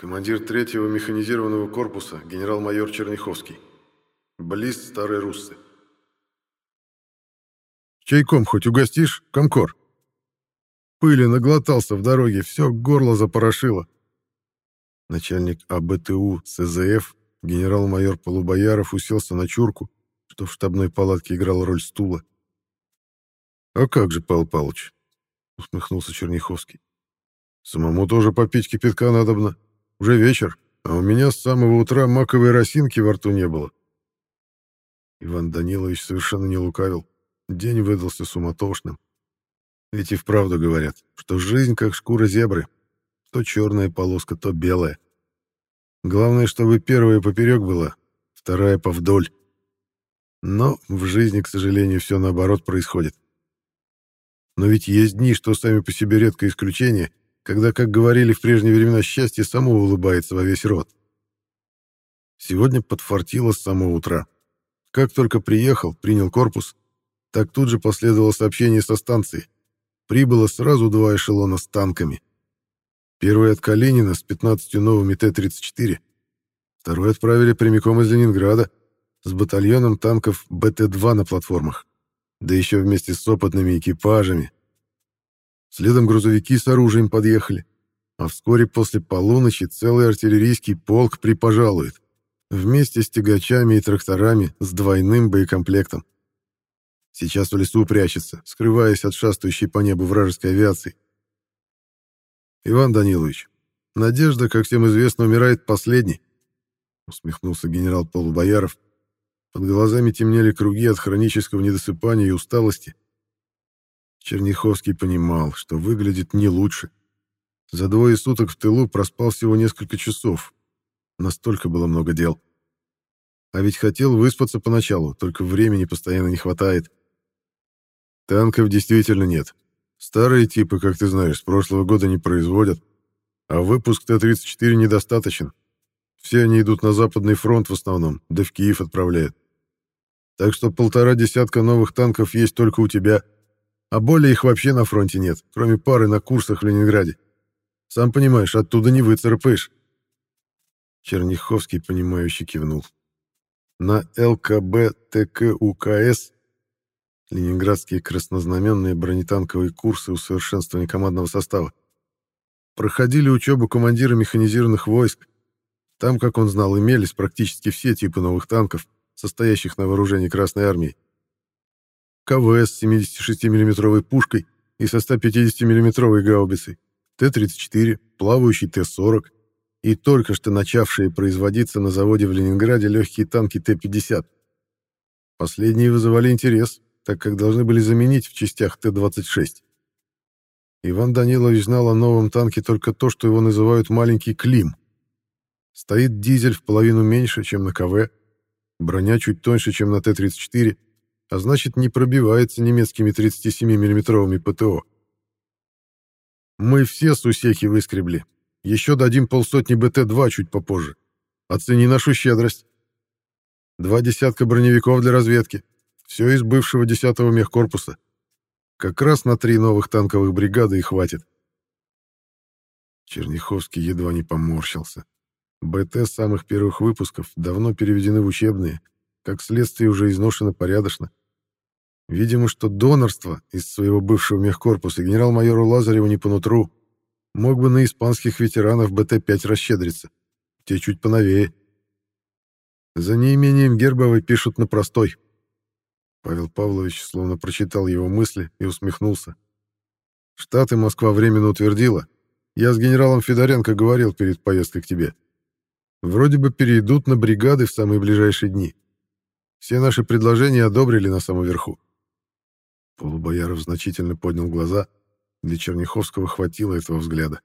Командир третьего механизированного корпуса, генерал-майор Черняховский. Близ Старой Руссы. Чайком хоть угостишь, комкор? Пыли наглотался в дороге, все горло запорошило. Начальник АБТУ СЗФ, генерал-майор Полубояров, уселся на чурку, что в штабной палатке играл роль стула. «А как же, Павел Павлович?» — усмехнулся Черняховский. «Самому тоже попить кипятка надобно. Уже вечер, а у меня с самого утра маковой росинки во рту не было». Иван Данилович совершенно не лукавил. День выдался суматошным. Ведь и вправду говорят, что жизнь как шкура зебры. То черная полоска, то белая. Главное, чтобы первая поперек была, вторая повдоль. Но в жизни, к сожалению, все наоборот происходит. Но ведь есть дни, что сами по себе редкое исключение, когда, как говорили в прежние времена, счастье само улыбается во весь рот. Сегодня подфартило с самого утра. Как только приехал, принял корпус, так тут же последовало сообщение со станции. Прибыло сразу два эшелона с танками. Первый от Калинина с 15 новыми Т-34. Второй отправили прямиком из Ленинграда с батальоном танков БТ-2 на платформах. Да еще вместе с опытными экипажами. Следом грузовики с оружием подъехали. А вскоре после полуночи целый артиллерийский полк припожалует. Вместе с тягачами и тракторами с двойным боекомплектом. Сейчас в лесу прячется, скрываясь от шастающей по небу вражеской авиации. Иван Данилович, надежда, как всем известно, умирает последней, усмехнулся генерал Полубояров. Под глазами темнели круги от хронического недосыпания и усталости. Черняховский понимал, что выглядит не лучше. За двое суток в тылу проспал всего несколько часов. Настолько было много дел. А ведь хотел выспаться поначалу, только времени постоянно не хватает. Танков действительно нет. Старые типы, как ты знаешь, с прошлого года не производят, а выпуск Т-34 недостаточен. Все они идут на Западный фронт в основном, да в Киев отправляют. Так что полтора десятка новых танков есть только у тебя, а более их вообще на фронте нет, кроме пары на курсах в Ленинграде. Сам понимаешь, оттуда не выцарапаешь. Черняховский, понимающе кивнул. На ЛКБ ТКУКС Ленинградские краснознаменные бронетанковые курсы усовершенствования командного состава. Проходили учебу командиры механизированных войск. Там, как он знал, имелись практически все типы новых танков, состоящих на вооружении Красной Армии. КВС с 76 миллиметровой пушкой и со 150 миллиметровой гаубицей, Т-34, плавающий Т-40 и только что начавшие производиться на заводе в Ленинграде легкие танки Т-50. Последние вызывали интерес, так как должны были заменить в частях Т-26. Иван Данилович знал о новом танке только то, что его называют «маленький Клим». Стоит дизель в половину меньше, чем на КВ, броня чуть тоньше, чем на Т-34, а значит, не пробивается немецкими 37 миллиметровыми ПТО. Мы все сусеки выскребли. Еще дадим полсотни БТ-2 чуть попозже. Оцени нашу щедрость. Два десятка броневиков для разведки. Все из бывшего 10-го мехкорпуса. Как раз на три новых танковых бригады и хватит. Черняховский едва не поморщился. БТ самых первых выпусков давно переведены в учебные, как следствие уже изношено порядочно. Видимо, что донорство из своего бывшего мехкорпуса генерал-майору Лазареву не по нутру. Мог бы на испанских ветеранов БТ-5 расщедриться. Те чуть поновее. За неимением Гербовой пишут на простой — Павел Павлович словно прочитал его мысли и усмехнулся. «Штаты Москва временно утвердила. Я с генералом Федоренко говорил перед поездкой к тебе. Вроде бы перейдут на бригады в самые ближайшие дни. Все наши предложения одобрили на самом верху». Полубояров значительно поднял глаза. Для Черняховского хватило этого взгляда.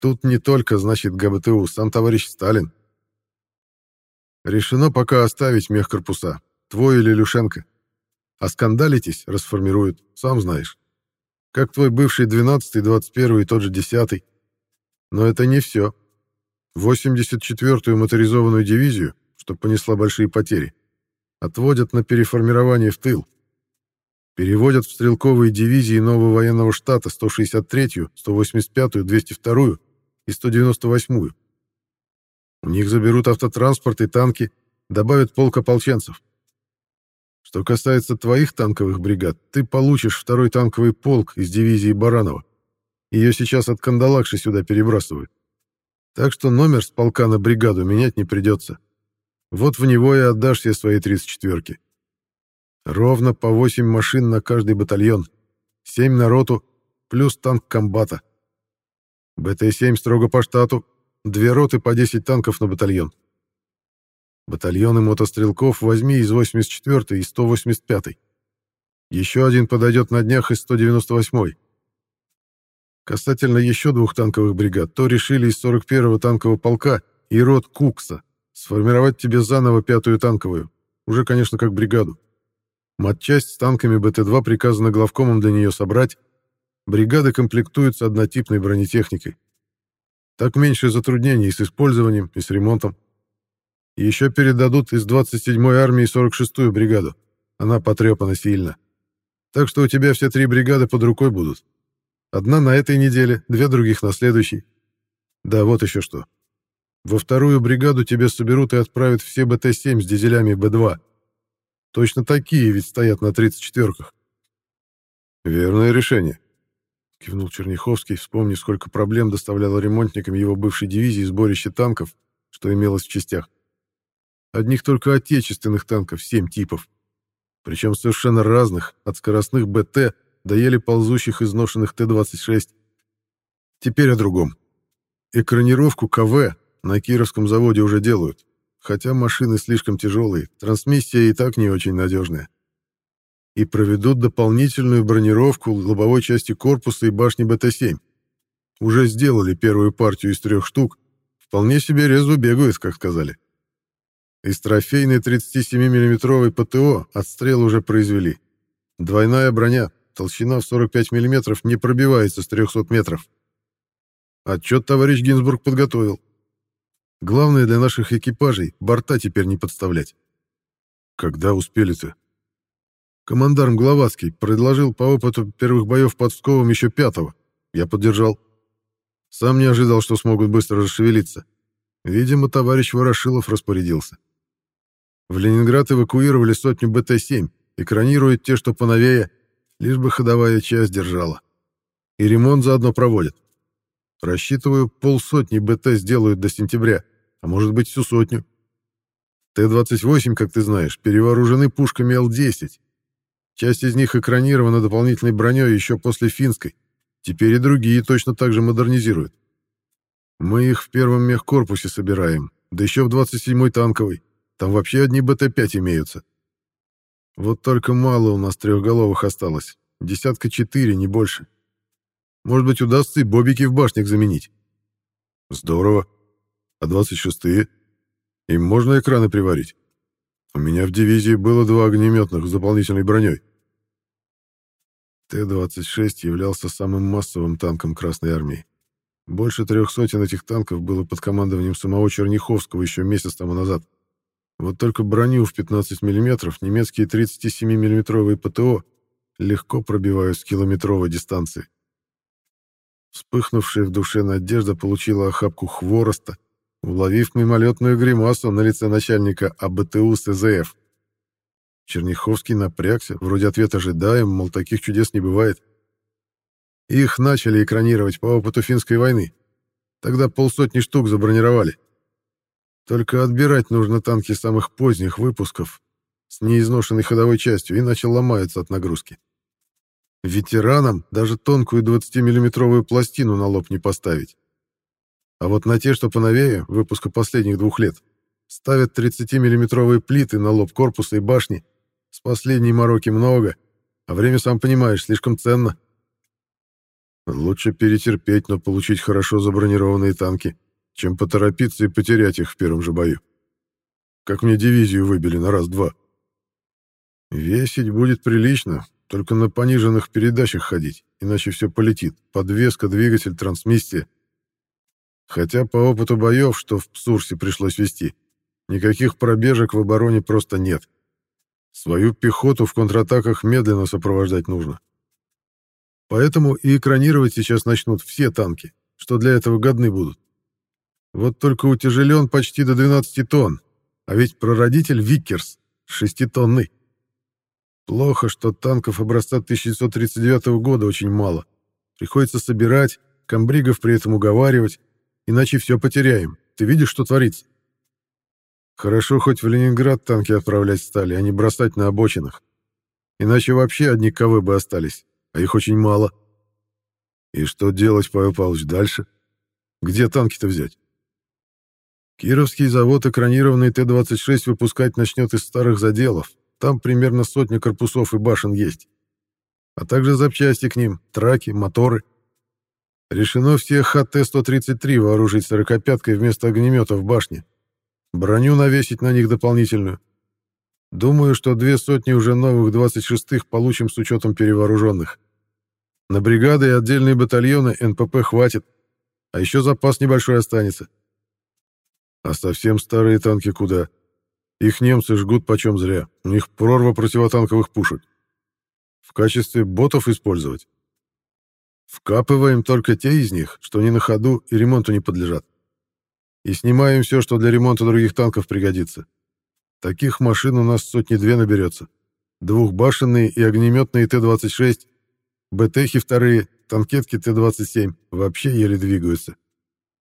«Тут не только, значит, ГБТУ, сам товарищ Сталин. Решено пока оставить мехкорпуса, Твой или Люшенко. А скандалитесь, расформируют, сам знаешь. Как твой бывший 12-й, 21-й и тот же 10-й. Но это не все. 84-ю моторизованную дивизию, что понесла большие потери, отводят на переформирование в тыл. Переводят в стрелковые дивизии нового военного штата 163-ю, 185-ю, 202-ю и 198-ю. У них заберут автотранспорт и танки, добавят полк ополченцев. Что касается твоих танковых бригад, ты получишь второй танковый полк из дивизии Баранова. Ее сейчас от Кандалакши сюда перебрасывают. Так что номер с полка на бригаду менять не придется. Вот в него и отдашь все свои 34-ки. Ровно по 8 машин на каждый батальон. 7 на роту, плюс танк комбата. БТ-7 строго по штату, две роты по 10 танков на батальон. Батальоны мотострелков возьми из 84-й и 185-й. Еще один подойдет на днях из 198-й. Касательно еще двух танковых бригад, то решили из 41-го танкового полка и рот Кукса сформировать тебе заново пятую танковую, уже, конечно, как бригаду. Матчасть с танками БТ-2 приказано главкомом для нее собрать. Бригады комплектуются однотипной бронетехникой. Так меньше затруднений с использованием, и с ремонтом. еще передадут из 27-й армии 46-ю бригаду. Она потрепана сильно. Так что у тебя все три бригады под рукой будут. Одна на этой неделе, две других на следующей. Да, вот еще что. Во вторую бригаду тебе соберут и отправят все БТ-7 с дизелями Б-2. Точно такие ведь стоят на 34-ках. Верное решение, кивнул Черняховский, вспомнив, сколько проблем доставляло ремонтникам его бывшей дивизии сборище танков, что имелось в частях. Одних только отечественных танков семь типов. Причем совершенно разных, от скоростных БТ до еле ползущих изношенных Т-26. Теперь о другом. Экранировку КВ на Кировском заводе уже делают, хотя машины слишком тяжелые, трансмиссия и так не очень надежная. И проведут дополнительную бронировку лобовой части корпуса и башни БТ-7. Уже сделали первую партию из трех штук, вполне себе резво бегают, как сказали. Из трофейной 37 миллиметровой ПТО отстрел уже произвели. Двойная броня, толщина в 45 мм не пробивается с 300 метров. Отчет товарищ Гинзбург подготовил. Главное для наших экипажей — борта теперь не подставлять. Когда успели-то? Командарм Гловацкий предложил по опыту первых боев под Псковом еще пятого. Я поддержал. Сам не ожидал, что смогут быстро расшевелиться. Видимо, товарищ Ворошилов распорядился. В Ленинград эвакуировали сотню БТ-7, экранируют те, что поновее, лишь бы ходовая часть держала. И ремонт заодно проводят. Рассчитываю, полсотни БТ сделают до сентября, а может быть всю сотню. Т-28, как ты знаешь, перевооружены пушками Л-10. Часть из них экранирована дополнительной броней еще после финской. Теперь и другие точно так же модернизируют. Мы их в первом мехкорпусе собираем, да еще в 27-й танковой. Там вообще одни БТ-5 имеются. Вот только мало у нас трехголовых осталось. Десятка четыре, не больше. Может быть, удастся и бобики в башнях заменить. Здорово. А 26-е? Им можно экраны приварить? У меня в дивизии было два огнеметных с дополнительной броней. Т-26 являлся самым массовым танком Красной Армии. Больше трех сотен этих танков было под командованием самого Черняховского еще месяц тому назад. Вот только броню в 15 мм немецкие 37 миллиметровые ПТО легко пробивают с километровой дистанции. Вспыхнувшая в душе надежда получила охапку хвороста, уловив мимолетную гримасу на лице начальника АБТУ СЗФ. Черняховский напрягся, вроде ответ ожидаем, мол, таких чудес не бывает. Их начали экранировать по опыту финской войны. Тогда полсотни штук забронировали. Только отбирать нужно танки самых поздних выпусков с неизношенной ходовой частью, иначе ломаются от нагрузки. Ветеранам даже тонкую 20-миллиметровую пластину на лоб не поставить. А вот на те, что поновее, выпуска последних двух лет, ставят 30-миллиметровые плиты на лоб корпуса и башни. С последней мороки много, а время, сам понимаешь, слишком ценно. Лучше перетерпеть, но получить хорошо забронированные танки чем поторопиться и потерять их в первом же бою. Как мне дивизию выбили на раз-два. Весить будет прилично, только на пониженных передачах ходить, иначе все полетит. Подвеска, двигатель, трансмиссия. Хотя по опыту боев, что в Псурсе пришлось вести, никаких пробежек в обороне просто нет. Свою пехоту в контратаках медленно сопровождать нужно. Поэтому и экранировать сейчас начнут все танки, что для этого годны будут. Вот только утяжелен почти до 12 тонн, а ведь прародитель Виккерс шеститонный. Плохо, что танков образца 1939 года очень мало. Приходится собирать, комбригов при этом уговаривать, иначе все потеряем. Ты видишь, что творится? Хорошо, хоть в Ленинград танки отправлять стали, а не бросать на обочинах. Иначе вообще одни КВ бы остались, а их очень мало. И что делать, Павел Павлович, дальше? Где танки-то взять? Кировский завод экранированный Т-26 выпускать начнет из старых заделов. Там примерно сотня корпусов и башен есть. А также запчасти к ним, траки, моторы. Решено все ХТ-133 вооружить сорокопяткой вместо огнемета в башне. Броню навесить на них дополнительную. Думаю, что две сотни уже новых 26-х получим с учетом перевооруженных. На бригады и отдельные батальоны НПП хватит, а еще запас небольшой останется. А совсем старые танки куда? Их немцы жгут почем зря. У них прорва противотанковых пушек. В качестве ботов использовать? Вкапываем только те из них, что не на ходу и ремонту не подлежат. И снимаем все, что для ремонта других танков пригодится. Таких машин у нас сотни-две наберется. Двухбашенные и огнеметные Т-26, БТХи вторые, танкетки Т-27 вообще еле двигаются.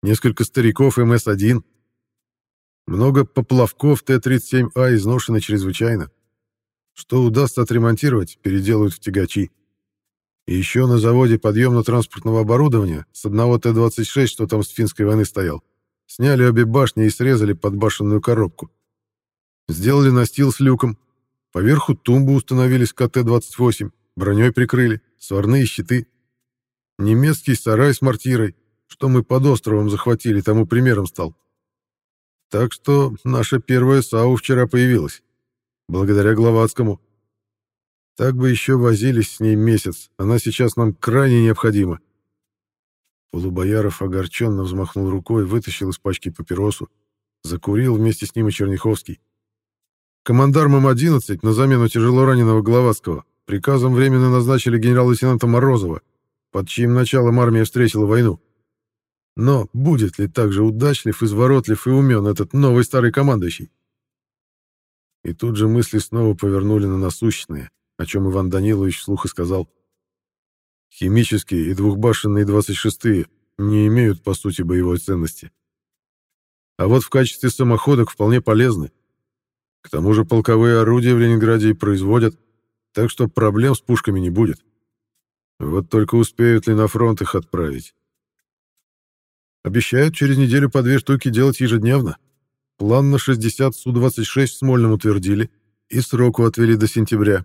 Несколько стариков МС-1, много поплавков Т-37А изношены чрезвычайно. Что удастся отремонтировать, переделают в тягачи. Еще на заводе подъемно-транспортного оборудования с одного Т-26, что там с финской войны стоял, сняли обе башни и срезали подбашенную коробку. Сделали настил с люком. Поверху тумбу установили с КТ-28, броней прикрыли, сварные щиты. Немецкий сарай с мортирой, что мы под островом захватили, тому примером стал. Так что наша первая САУ вчера появилась. Благодаря Гловацкому. Так бы еще возились с ней месяц. Она сейчас нам крайне необходима. Полубояров огорченно взмахнул рукой, вытащил из пачки папиросу. Закурил вместе с ним и Черняховский. Командармом 11 на замену тяжело раненого Гловацкого приказом временно назначили генерал-лейтенанта Морозова, под чьим началом армия встретила войну. Но будет ли так же удачлив, изворотлив и умен этот новый старый командующий? И тут же мысли снова повернули на насущные, о чем Иван Данилович вслух и сказал. Химические и двухбашенные 26-е не имеют, по сути, боевой ценности. А вот в качестве самоходок вполне полезны. К тому же полковые орудия в Ленинграде и производят, так что проблем с пушками не будет. Вот только успеют ли на фронт их отправить? Обещают через неделю по две штуки делать ежедневно. План на 60 Су-26 в Смольном утвердили и сроку отвели до сентября.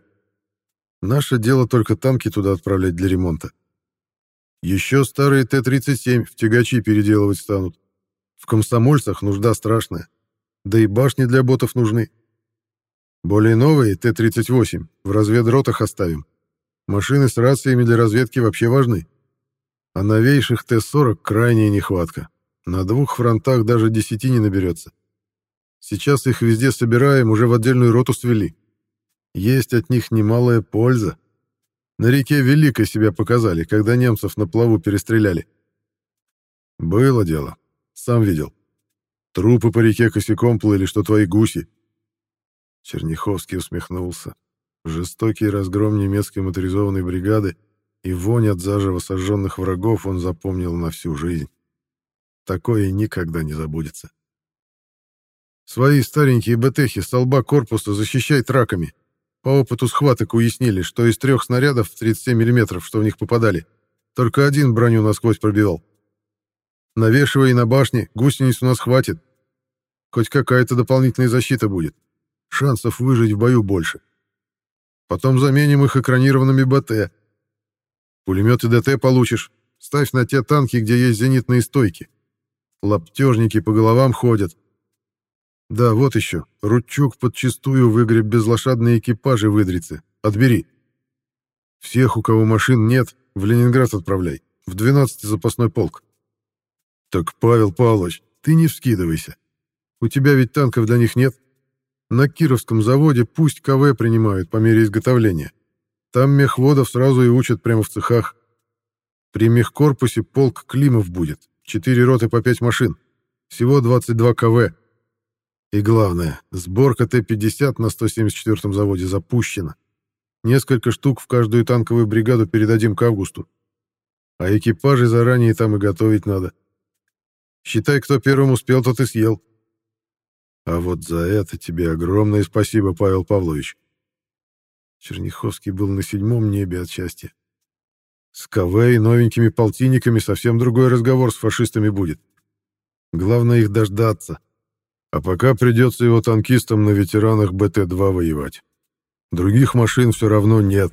Наше дело только танки туда отправлять для ремонта. Еще старые Т-37 в тягачи переделывать станут. В комсомольцах нужда страшная. Да и башни для ботов нужны. Более новые Т-38 в разведротах оставим. Машины с рациями для разведки вообще важны. А новейших Т-40 крайняя нехватка. На двух фронтах даже десяти не наберется. Сейчас их везде собираем, уже в отдельную роту свели. Есть от них немалая польза. На реке Великой себя показали, когда немцев на плаву перестреляли. Было дело. Сам видел. Трупы по реке косяком плыли, что твои гуси. Черняховский усмехнулся. Жестокий разгром немецкой моторизованной бригады и вонь от заживо сожженных врагов он запомнил на всю жизнь. Такое никогда не забудется. Свои старенькие БТХи с корпуса защищай траками. По опыту схваток уяснили, что из трех снарядов 37 мм, что в них попадали, только один броню насквозь пробивал. Навешивай на башне, гусениц у нас хватит. Хоть какая-то дополнительная защита будет. Шансов выжить в бою больше. Потом заменим их экранированными БТ, Пулеметы ДТ получишь. Ставь на те танки, где есть зенитные стойки. Лаптежники по головам ходят. Да, вот еще. Ручук подчистую выгреб безлошадные экипажи выдрицы. Отбери. Всех, у кого машин нет, в Ленинград отправляй. В 12-й запасной полк. Так, Павел Павлович, ты не вскидывайся. У тебя ведь танков для них нет. На Кировском заводе пусть КВ принимают по мере изготовления. Там мехводов сразу и учат прямо в цехах. При мехкорпусе полк Климов будет. Четыре роты по пять машин. Всего 22 КВ. И главное, сборка Т-50 на 174-м заводе запущена. Несколько штук в каждую танковую бригаду передадим к августу. А экипажи заранее там и готовить надо. Считай, кто первым успел, тот и съел. А вот за это тебе огромное спасибо, Павел Павлович. Черняховский был на седьмом небе от счастья. С КВ и новенькими полтинниками совсем другой разговор с фашистами будет. Главное их дождаться. А пока придется его танкистам на ветеранах БТ-2 воевать. Других машин все равно нет.